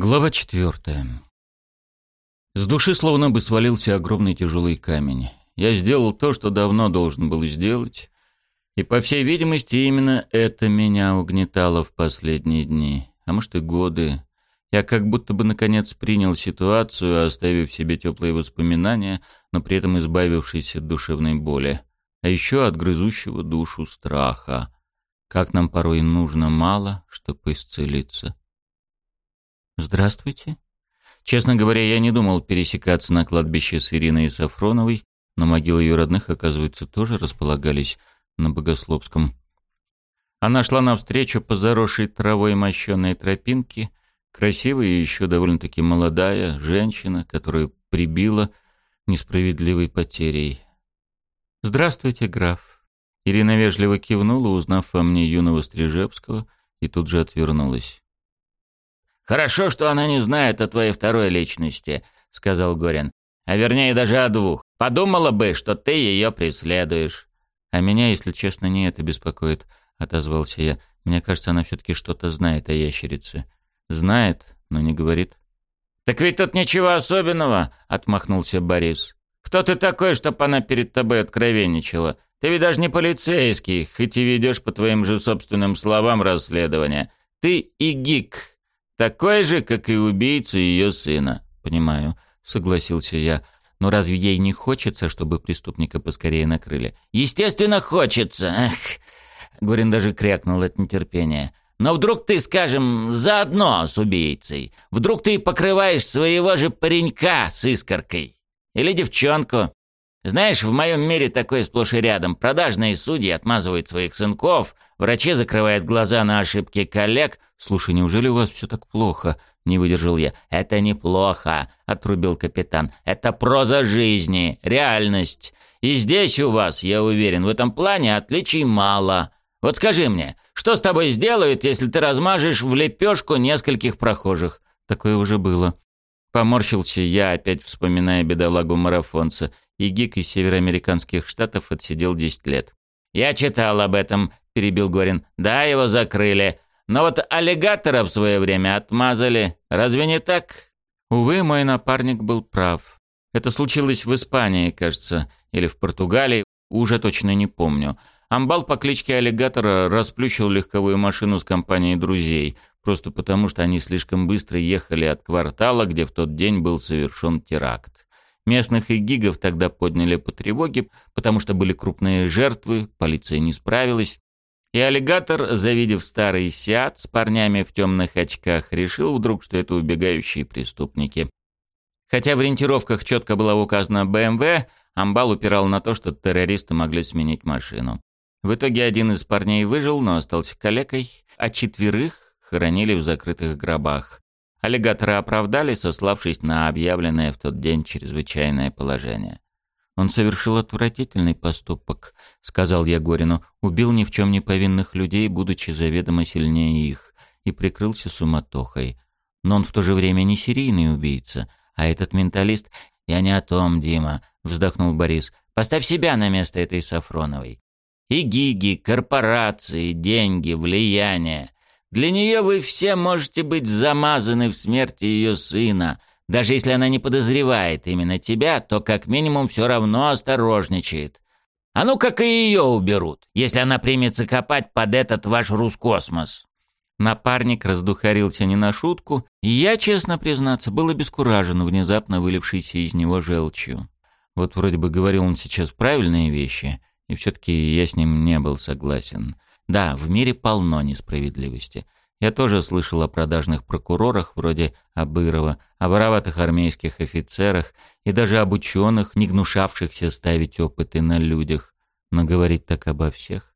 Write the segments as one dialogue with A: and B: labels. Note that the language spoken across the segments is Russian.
A: Глава четвертая. С души словно бы свалился огромный тяжелый камень. Я сделал то, что давно должен был сделать, и, по всей видимости, именно это меня угнетало в последние дни, а может и годы. Я как будто бы наконец принял ситуацию, оставив себе теплые воспоминания, но при этом избавившись от душевной боли, а еще от грызущего душу страха. Как нам порой нужно мало, чтобы исцелиться. «Здравствуйте». Честно говоря, я не думал пересекаться на кладбище с Ириной Сафроновой, но могилы ее родных, оказывается, тоже располагались на Богословском. Она шла навстречу по заросшей травой мощенной тропинке, красивая и еще довольно-таки молодая женщина, которую прибила несправедливой потерей. «Здравствуйте, граф». Ирина вежливо кивнула, узнав во мне юного Стрижевского, и тут же отвернулась.
B: «Хорошо, что она не знает о твоей второй личности», — сказал Горин. «А вернее, даже о двух. Подумала бы, что ты ее преследуешь».
A: «А меня, если честно, не это беспокоит», — отозвался я. «Мне кажется, она все-таки что-то знает о ящерице». «Знает, но не говорит».
B: «Так ведь тут ничего особенного», — отмахнулся Борис. «Кто ты такой, чтоб она перед тобой откровенничала? Ты ведь даже не полицейский, хоть и ведешь по твоим же собственным словам расследование. Ты и гик, такой же, как и убийца ее сына.
A: Понимаю, согласился я. Но разве ей не хочется, чтобы преступника поскорее накрыли?
B: Естественно, хочется. Эх. Горин даже крякнул от нетерпения. Но вдруг ты, скажем, заодно с убийцей. Вдруг ты покрываешь своего же паренька с искоркой. Или девчонку. Знаешь, в моем мире такое сплошь и рядом. Продажные судьи отмазывают своих сынков, врачи закрывают глаза на ошибки коллег.
A: «Слушай, неужели у вас все так плохо?» — не выдержал я.
B: «Это неплохо», — отрубил капитан. «Это проза жизни, реальность. И здесь у вас, я уверен, в этом плане отличий мало. Вот скажи мне, что с тобой сделают, если ты размажешь в лепешку нескольких прохожих?»
A: Такое уже было. Поморщился я, опять вспоминая бедолагу-марафонца и гик из североамериканских штатов отсидел 10 лет.
B: «Я читал об этом», — перебил Горин. «Да, его закрыли. Но вот аллигатора в свое время отмазали. Разве не так?»
A: Увы, мой напарник был прав. Это случилось в Испании, кажется, или в Португалии, уже точно не помню. Амбал по кличке Аллигатора расплющил легковую машину с компанией друзей, просто потому что они слишком быстро ехали от квартала, где в тот день был совершен теракт. Местных и гигов тогда подняли по тревоге, потому что были крупные жертвы, полиция не справилась. И аллигатор, завидев старый сиат с парнями в темных очках, решил вдруг, что это убегающие преступники. Хотя в ориентировках четко было указано БМВ, Амбал упирал на то, что террористы могли сменить машину. В итоге один из парней выжил, но остался калекой, а четверых хоронили в закрытых гробах. Аллигаторы оправдали, сославшись на объявленное в тот день чрезвычайное положение. «Он совершил отвратительный поступок», — сказал я Горину, «убил ни в чем не повинных людей, будучи заведомо сильнее их, и прикрылся суматохой. Но он в то же время не серийный убийца, а этот менталист...»
B: «Я не о том, Дима», — вздохнул Борис. «Поставь себя на место этой Сафроновой. И гиги, корпорации, деньги, влияние. Для нее вы все можете быть замазаны в смерти ее сына. Даже если она не подозревает именно тебя, то как минимум все равно осторожничает. А ну как и ее уберут, если она примется копать под этот ваш Рускосмос.
A: Напарник раздухарился не на шутку, и я, честно признаться, был обескуражен внезапно вылившейся из него желчью. Вот вроде бы говорил он сейчас правильные вещи, и все-таки я с ним не был согласен. Да, в мире полно несправедливости. Я тоже слышал о продажных прокурорах вроде Абырова, о вороватых армейских офицерах и даже об ученых, не гнушавшихся ставить опыты на людях. Но говорить так обо всех.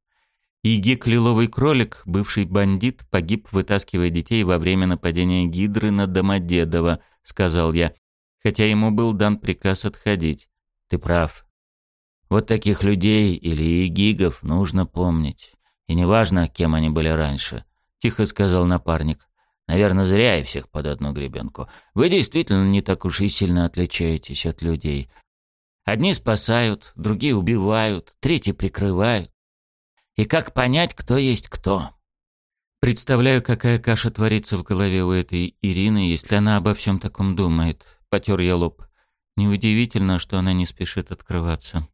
A: Игик Лиловый Кролик, бывший бандит, погиб, вытаскивая детей во время нападения Гидры на Домодедово, сказал я, хотя ему был дан приказ отходить.
B: Ты прав. Вот таких людей или игигов нужно помнить. И неважно, кем они были раньше, тихо сказал напарник. Наверное, зря я всех под одну гребенку. Вы действительно не так уж и сильно отличаетесь от людей. Одни спасают, другие убивают, третьи прикрывают. И как понять, кто есть кто? Представляю, какая каша творится в голове у этой Ирины, если она обо всем таком думает. Потер я лоб. Неудивительно, что она не спешит открываться.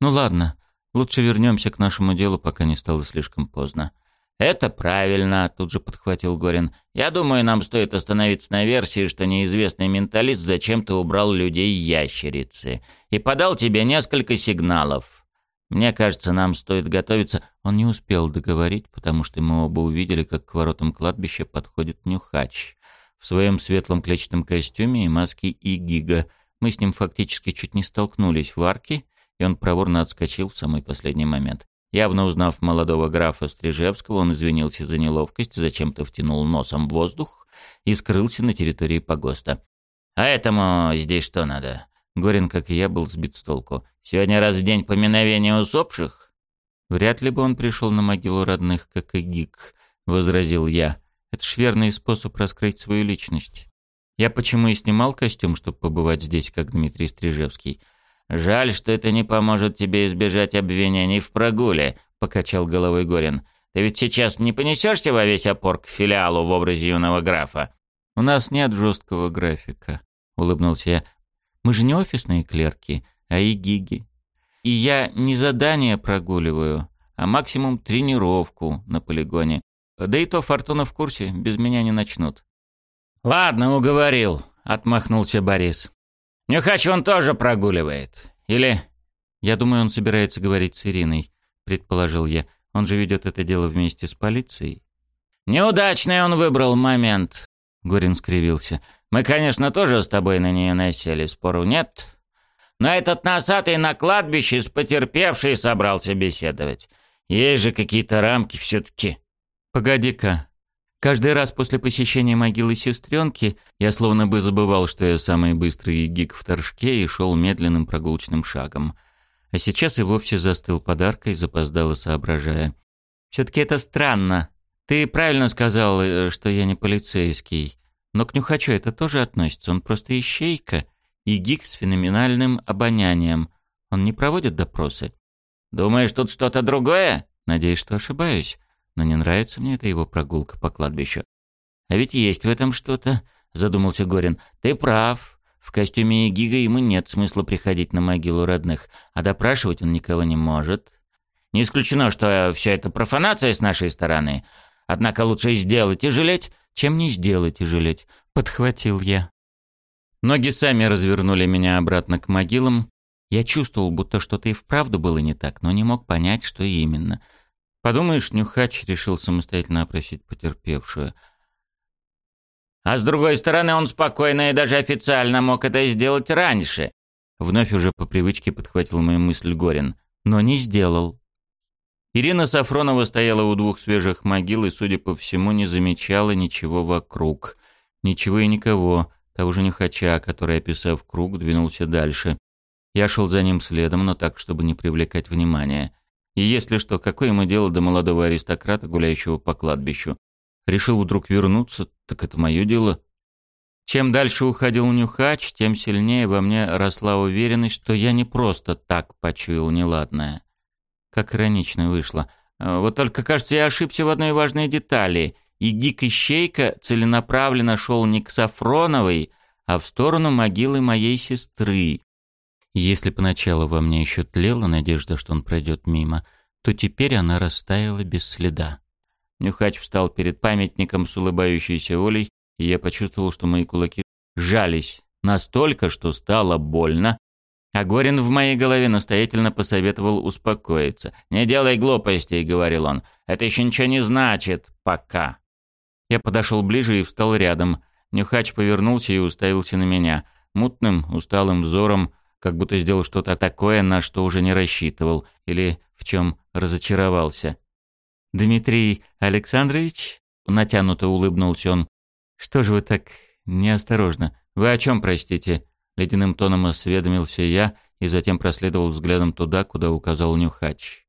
B: Ну ладно, лучше вернемся к нашему делу, пока не стало слишком поздно. «Это правильно», — тут же подхватил Горин. «Я думаю, нам стоит остановиться на версии, что неизвестный менталист зачем-то убрал людей-ящерицы и подал тебе несколько сигналов. Мне кажется, нам стоит готовиться...» Он не успел договорить, потому что мы оба увидели, как к воротам кладбища подходит Нюхач. В своем светлом клетчатом костюме и маске и гига. Мы с ним фактически чуть не столкнулись в арке, и он проворно отскочил в самый последний момент. Явно узнав молодого графа Стрижевского, он извинился за неловкость, зачем-то втянул носом в воздух и скрылся на территории погоста. «А этому здесь что надо?» Горин, как и я, был сбит с толку. «Сегодня раз в день поминовения усопших?» «Вряд ли бы он пришел на могилу родных, как и Гик», — возразил я. «Это ж верный способ раскрыть свою личность. Я почему и снимал костюм, чтобы побывать здесь, как Дмитрий Стрижевский. «Жаль, что это не поможет тебе избежать обвинений в прогуле», — покачал головой Горин. «Ты ведь сейчас не понесешься во весь опор к филиалу в образе юного графа?» «У нас нет жесткого графика», — улыбнулся я. «Мы же не офисные клерки, а и гиги. И я не задание прогуливаю, а максимум тренировку на полигоне. Да и то Фортуна в курсе, без меня не начнут».
A: «Ладно, уговорил», — отмахнулся Борис. Нюхач он тоже прогуливает. Или...
B: Я думаю, он собирается говорить с Ириной, предположил я. Он же ведет это дело вместе с полицией.
A: Неудачный он выбрал момент. Горин скривился. Мы, конечно, тоже с тобой на нее насели, спору нет. Но этот носатый на кладбище с потерпевшей собрался беседовать. Есть же какие-то рамки все-таки.
B: Погоди-ка, Каждый раз после посещения могилы сестренки я словно бы забывал, что я самый быстрый гик в торжке и шел медленным прогулочным шагом. А сейчас и вовсе застыл подаркой, запоздало соображая. «Все-таки это странно. Ты правильно сказал, э, что я не полицейский. Но к Нюхачу это тоже относится. Он просто ищейка и гик с феноменальным обонянием. Он не проводит допросы».
A: «Думаешь, тут что-то другое?»
B: «Надеюсь, что ошибаюсь но не нравится мне эта его прогулка по кладбищу.
A: А ведь есть в этом что-то, задумался Горин. Ты прав. В костюме Гига ему нет смысла приходить на могилу родных, а допрашивать он никого не может. Не исключено, что все это профанация с нашей стороны. Однако лучше сделать и жалеть, чем не сделать и жалеть. Подхватил я.
B: Ноги сами развернули меня обратно к могилам. Я чувствовал, будто что-то и вправду было не так, но не мог понять, что именно — Подумаешь, Нюхач решил самостоятельно опросить потерпевшую.
A: А с другой стороны, он спокойно и даже официально мог это сделать раньше.
B: Вновь уже по привычке подхватил мою мысль Горин. Но не сделал. Ирина Сафронова стояла у двух свежих могил и, судя по всему, не замечала ничего вокруг. Ничего и никого, того же Нюхача, который, описав круг, двинулся дальше. Я шел за ним следом, но так, чтобы не привлекать внимания. И если что, какое ему дело до молодого аристократа, гуляющего по кладбищу? Решил вдруг вернуться, так это мое дело. Чем дальше уходил Нюхач, тем сильнее во мне росла уверенность, что я не просто так почуял неладное. Как иронично вышло. А, вот только, кажется, я ошибся в одной важной детали. И Гик Ищейка целенаправленно шел не к Сафроновой, а в сторону могилы моей сестры. Если поначалу во мне еще тлела надежда, что он пройдет мимо, то теперь она растаяла без следа. Нюхач встал перед памятником с улыбающейся Олей, и я почувствовал, что мои кулаки сжались настолько, что стало больно. А Горин в моей голове настоятельно посоветовал успокоиться. «Не делай глупостей», — говорил он. «Это еще ничего не значит. Пока». Я подошел ближе и встал рядом. Нюхач повернулся и уставился на меня. Мутным, усталым взором как будто сделал что-то такое, на что уже не рассчитывал или в чем разочаровался. «Дмитрий Александрович?» — натянуто улыбнулся он. «Что же вы так неосторожно? Вы о чем, простите?» Ледяным тоном осведомился я и затем проследовал взглядом туда, куда указал Нюхач.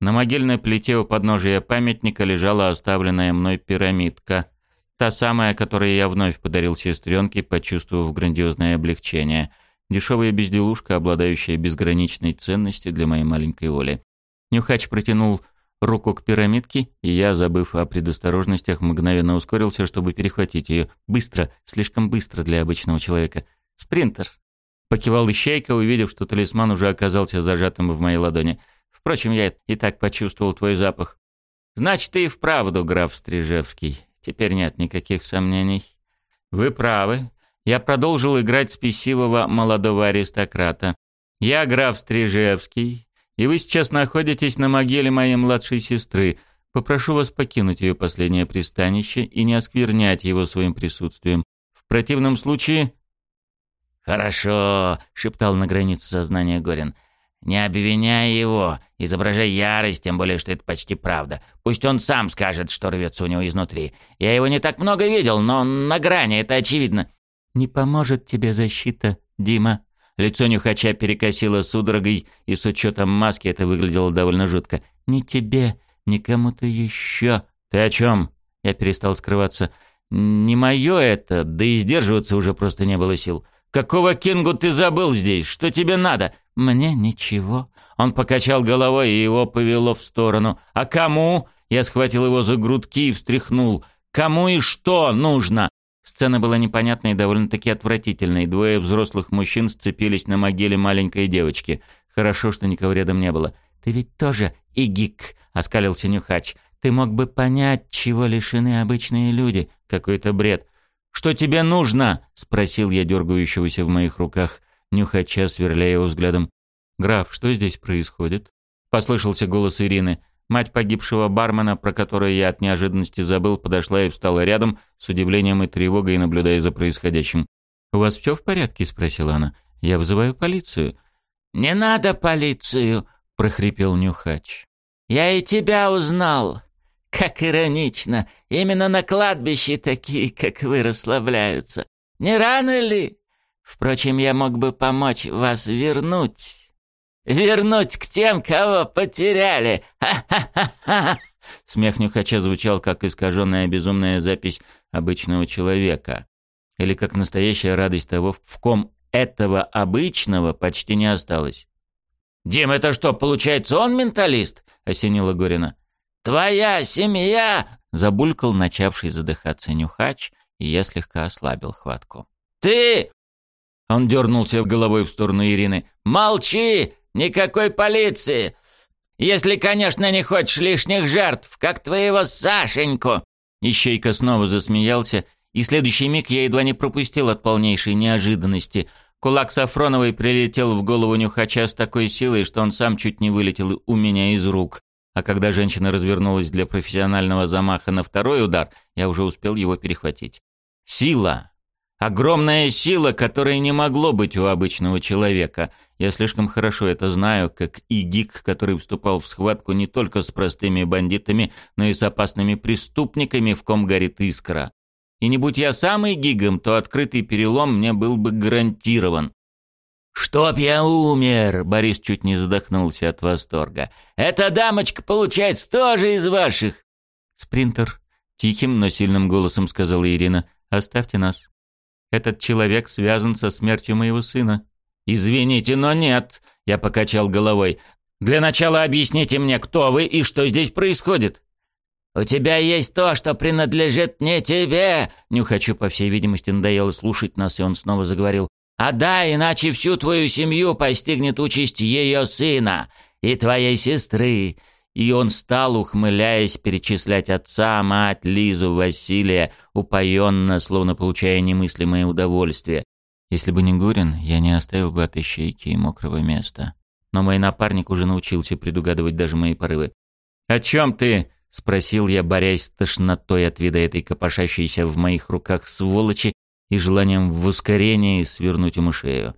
B: На могильной плите у подножия памятника лежала оставленная мной пирамидка. Та самая, которую я вновь подарил сестренке, почувствовав грандиозное облегчение — Дешевая безделушка, обладающая безграничной ценностью для моей маленькой Оли. Нюхач протянул
A: руку к пирамидке, и я, забыв о предосторожностях, мгновенно ускорился, чтобы перехватить ее. Быстро, слишком быстро для обычного человека. «Спринтер!» Покивал Ищейка, увидев, что талисман уже оказался зажатым в моей ладони. «Впрочем, я и так почувствовал твой запах. Значит, ты и вправду, граф Стрижевский. Теперь нет никаких сомнений. Вы правы. Я продолжил играть спесивого молодого аристократа. Я граф Стрижевский, и вы сейчас находитесь на могиле моей младшей сестры. Попрошу вас покинуть ее последнее пристанище и не осквернять его своим присутствием. В противном случае...»
B: «Хорошо», — шептал на границе сознания Горин. «Не обвиняй его, изображай ярость, тем более, что это почти правда. Пусть он сам скажет, что рвется у него изнутри. Я его не так много видел, но на грани, это очевидно».
A: «Не поможет тебе защита, Дима», Лицо нюхача перекосило судорогой, и с учетом маски это выглядело довольно жутко. «Ни тебе, ни кому-то еще». «Ты о чем?» Я перестал скрываться. «Не мое это, да и сдерживаться уже просто не было сил. Какого Кингу ты забыл здесь? Что тебе надо?» «Мне ничего». Он покачал головой, и его повело в сторону. «А кому?» Я схватил его за грудки и встряхнул. «Кому и что нужно?» Сцена была непонятной и довольно-таки отвратительной. Двое взрослых мужчин сцепились на могиле маленькой девочки. Хорошо, что никого рядом не было. «Ты ведь тоже игик», — оскалился Нюхач. «Ты мог бы понять, чего лишены обычные люди. Какой-то бред». «Что тебе нужно?» — спросил я дергающегося в моих руках Нюхача, сверляя его взглядом. «Граф, что здесь происходит?» — послышался голос Ирины. Мать погибшего бармена, про которую я от неожиданности забыл, подошла и встала рядом, с удивлением и тревогой наблюдая за происходящим. «У вас все в порядке?» — спросила она. «Я вызываю полицию».
B: «Не надо полицию!» — прохрипел Нюхач. «Я и тебя узнал. Как иронично. Именно на кладбище такие, как вы, расслабляются. Не рано ли? Впрочем, я мог бы помочь вас вернуть». Вернуть к тем, кого потеряли! Ха-ха-ха-ха!»
A: Смех Нюхача звучал, как искаженная безумная запись обычного человека. Или как настоящая радость того, в ком этого обычного почти не осталось.
B: «Дим, это что, получается, он менталист?» — осенила Горина. «Твоя семья!» — забулькал начавший задыхаться Нюхач, и я слегка ослабил хватку. «Ты!» — он дернулся головой в сторону Ирины. «Молчи! Никакой полиции! Если, конечно, не хочешь лишних жертв, как твоего Сашеньку!»
A: Ищейка снова засмеялся, и следующий миг я едва не пропустил от полнейшей неожиданности. Кулак Сафроновой прилетел в голову нюхача с такой силой, что он сам чуть не вылетел у меня из рук. А когда женщина развернулась для профессионального замаха на второй удар, я уже успел его перехватить. Сила! Огромная сила, которой не могло быть у обычного человека. Я слишком хорошо это знаю, как и Гик, который вступал в схватку не только с простыми бандитами, но и с опасными преступниками, в ком горит искра. И не будь я самый гигом, то открытый перелом мне был бы гарантирован. «Чтоб я умер!» — Борис чуть не задохнулся от восторга. «Эта дамочка, получается, тоже из ваших!» «Спринтер», — тихим, но сильным голосом сказала Ирина, — «оставьте нас». Этот человек связан со смертью моего сына». «Извините, но нет», — я покачал головой. «Для начала объясните мне, кто вы и что здесь происходит».
B: «У тебя есть то, что принадлежит не тебе!» Нюхачу, по всей видимости, надоело слушать нас, и он снова заговорил. «А да, иначе всю твою семью постигнет участь ее сына и твоей сестры, и он стал, ухмыляясь, перечислять отца, мать, Лизу, Василия, упоенно, словно получая немыслимое удовольствие. Если бы не Гурин, я не оставил бы от ищейки и мокрого места. Но мой напарник уже научился предугадывать даже мои порывы. «О чем ты?» — спросил я, борясь с тошнотой от вида этой копошащейся в моих руках сволочи и желанием в ускорении свернуть ему шею.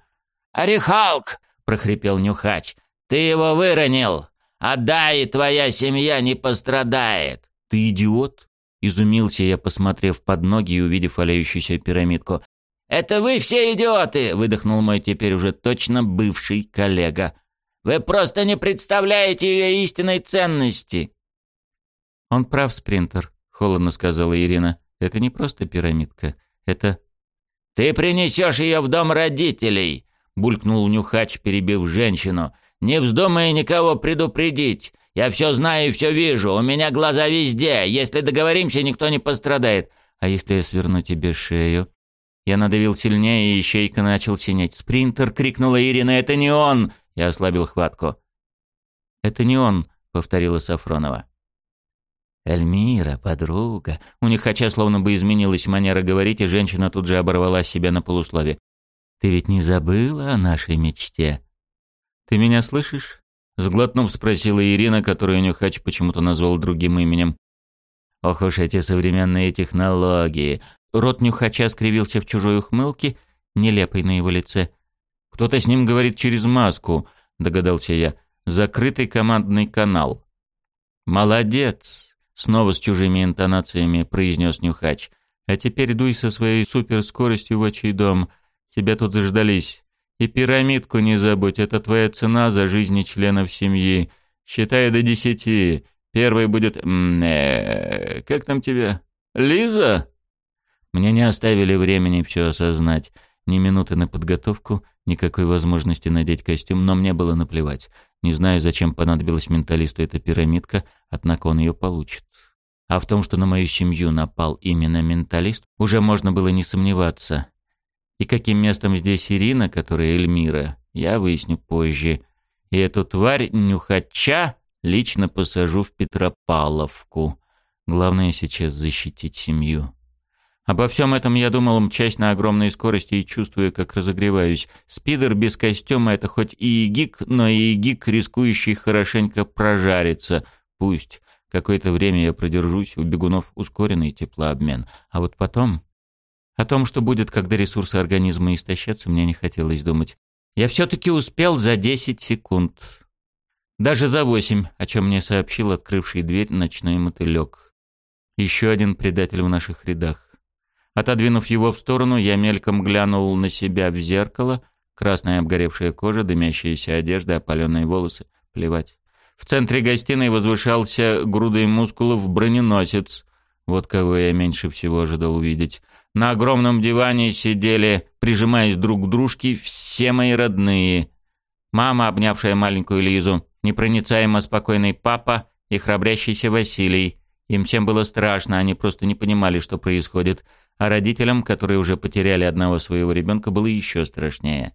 B: «Орехалк!» — прохрипел Нюхач. «Ты его выронил! Отдай, и твоя семья не пострадает!»
A: «Ты идиот?» — изумился я, посмотрев под ноги и увидев валяющуюся пирамидку.
B: «Это вы все идиоты!» — выдохнул мой теперь уже точно бывший коллега. «Вы просто не представляете ее истинной ценности!»
A: «Он прав, спринтер», — холодно сказала Ирина. «Это не просто пирамидка. Это...»
B: «Ты принесешь ее в дом родителей!» — булькнул Нюхач, перебив женщину. «Не вздумай никого предупредить, Я все знаю и все вижу. У меня глаза везде. Если договоримся, никто не пострадает.
A: А если я сверну тебе шею? Я надавил сильнее, и ищейка начал синеть. «Спринтер!» — крикнула Ирина. «Это не он!» Я ослабил хватку. «Это не он!» — повторила Сафронова. «Эльмира, подруга». У них хотя словно бы изменилась манера говорить, и женщина тут же оборвала себя на полуслове. «Ты ведь не забыла о нашей мечте?» «Ты меня слышишь?» Сглотнув, спросила Ирина, которую Нюхач почему-то назвал другим именем. Ох уж эти современные технологии. Рот Нюхача скривился в чужой ухмылке, нелепой на его лице. «Кто-то с ним говорит через маску», — догадался я. «Закрытый командный канал». «Молодец!» — снова с чужими интонациями произнес Нюхач. «А теперь дуй со своей суперскоростью в отчий дом. Тебя тут заждались. И пирамидку не забудь, это твоя цена за жизни членов семьи. Считай до десяти. Первый будет... Э, как там тебя? Лиза? Мне не оставили времени все осознать. Ни минуты на подготовку, никакой возможности надеть костюм, но мне было наплевать. Не знаю, зачем понадобилась менталисту эта пирамидка, однако он ее получит. А в том, что на мою семью напал именно менталист, уже можно было не сомневаться. И каким местом здесь Ирина, которая Эльмира, я выясню позже. И эту тварь нюхача лично посажу в Петропавловку. Главное сейчас защитить семью. Обо всем этом я думал, мчась на огромной скорости и чувствуя, как разогреваюсь. Спидер без костюма — это хоть и гик, но и гик, рискующий хорошенько прожариться. Пусть. Какое-то время я продержусь, у бегунов ускоренный теплообмен. А вот потом... О том, что будет, когда ресурсы организма истощатся, мне не хотелось думать. Я все-таки успел за 10 секунд. Даже за 8, о чем мне сообщил открывший дверь ночной мотылек. Еще один предатель в наших рядах. Отодвинув его в сторону, я мельком глянул на себя в зеркало. Красная обгоревшая кожа, дымящаяся одежда, опаленные волосы. Плевать. В центре гостиной возвышался грудой мускулов броненосец. Вот кого я меньше всего ожидал увидеть. На огромном диване сидели, прижимаясь друг к дружке, все мои родные. Мама, обнявшая маленькую Лизу, непроницаемо спокойный папа и храбрящийся Василий. Им всем было страшно, они просто не понимали, что происходит. А родителям, которые уже потеряли одного своего ребенка, было еще страшнее.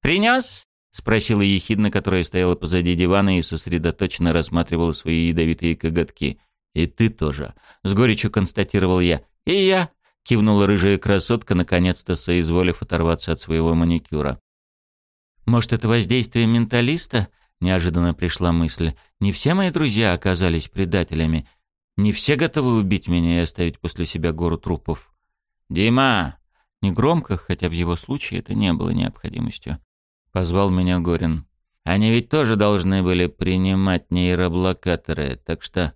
A: «Принес?» — спросила ехидна, которая стояла позади дивана и сосредоточенно рассматривала свои ядовитые коготки. «И ты тоже», — с горечью констатировал я. «И я», — кивнула рыжая красотка, наконец-то соизволив оторваться от своего маникюра. «Может, это воздействие менталиста?» — неожиданно пришла мысль. «Не все мои друзья оказались предателями. Не все готовы убить меня и оставить после себя гору трупов». «Дима!» Негромко, хотя в его случае это не было необходимостью. Позвал меня Горин. «Они ведь тоже должны были принимать нейроблокаторы, так что...»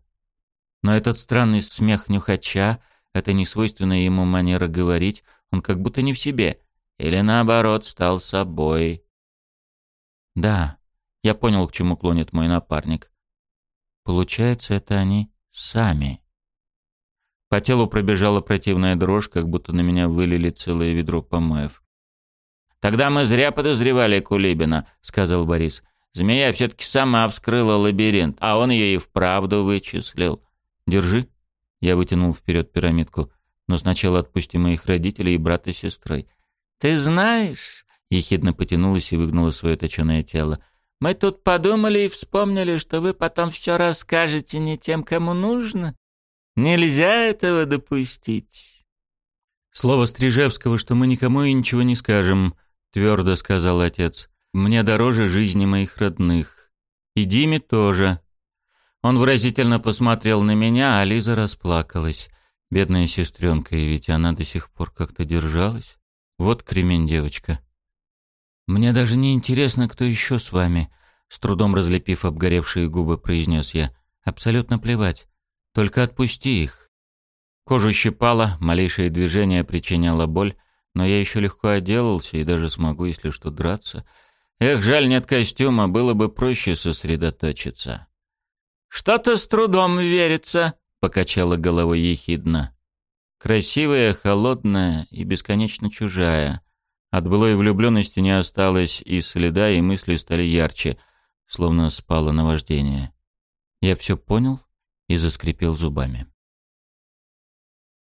A: Но этот странный смех нюхача, это несвойственная ему манера говорить, он как будто не в себе. Или наоборот, стал собой. Да, я понял, к чему клонит мой напарник. Получается, это они сами. По телу пробежала противная дрожь, как будто на меня вылили целое ведро помоев. «Тогда мы зря подозревали Кулибина», — сказал Борис. «Змея все-таки сама вскрыла лабиринт, а он ее и вправду вычислил. Держи». Я вытянул вперед пирамидку. «Но сначала отпусти моих родителей и брата с сестрой». «Ты знаешь...» — ехидно потянулась и выгнула свое точеное тело. «Мы тут подумали и вспомнили, что вы потом все расскажете не тем, кому нужно. Нельзя этого допустить». «Слово Стрижевского, что мы никому и ничего не скажем», — твердо сказал отец. «Мне дороже жизни моих родных. И Диме тоже. Он выразительно посмотрел на меня, а Лиза расплакалась. Бедная сестренка, и ведь она до сих пор как-то держалась. Вот кремень девочка. «Мне даже не интересно, кто еще с вами», — с трудом разлепив обгоревшие губы, произнес я. «Абсолютно плевать. Только отпусти их». Кожу щипало, малейшее движение причиняло боль, но я еще легко отделался и даже смогу, если что, драться. Эх, жаль, нет костюма, было бы проще сосредоточиться.
B: «Что-то с трудом верится», — покачала головой ехидно.
A: Красивая, холодная и бесконечно чужая. От былой влюбленности не осталось и следа, и мысли стали ярче, словно спало наваждение. Я все понял и заскрипел зубами.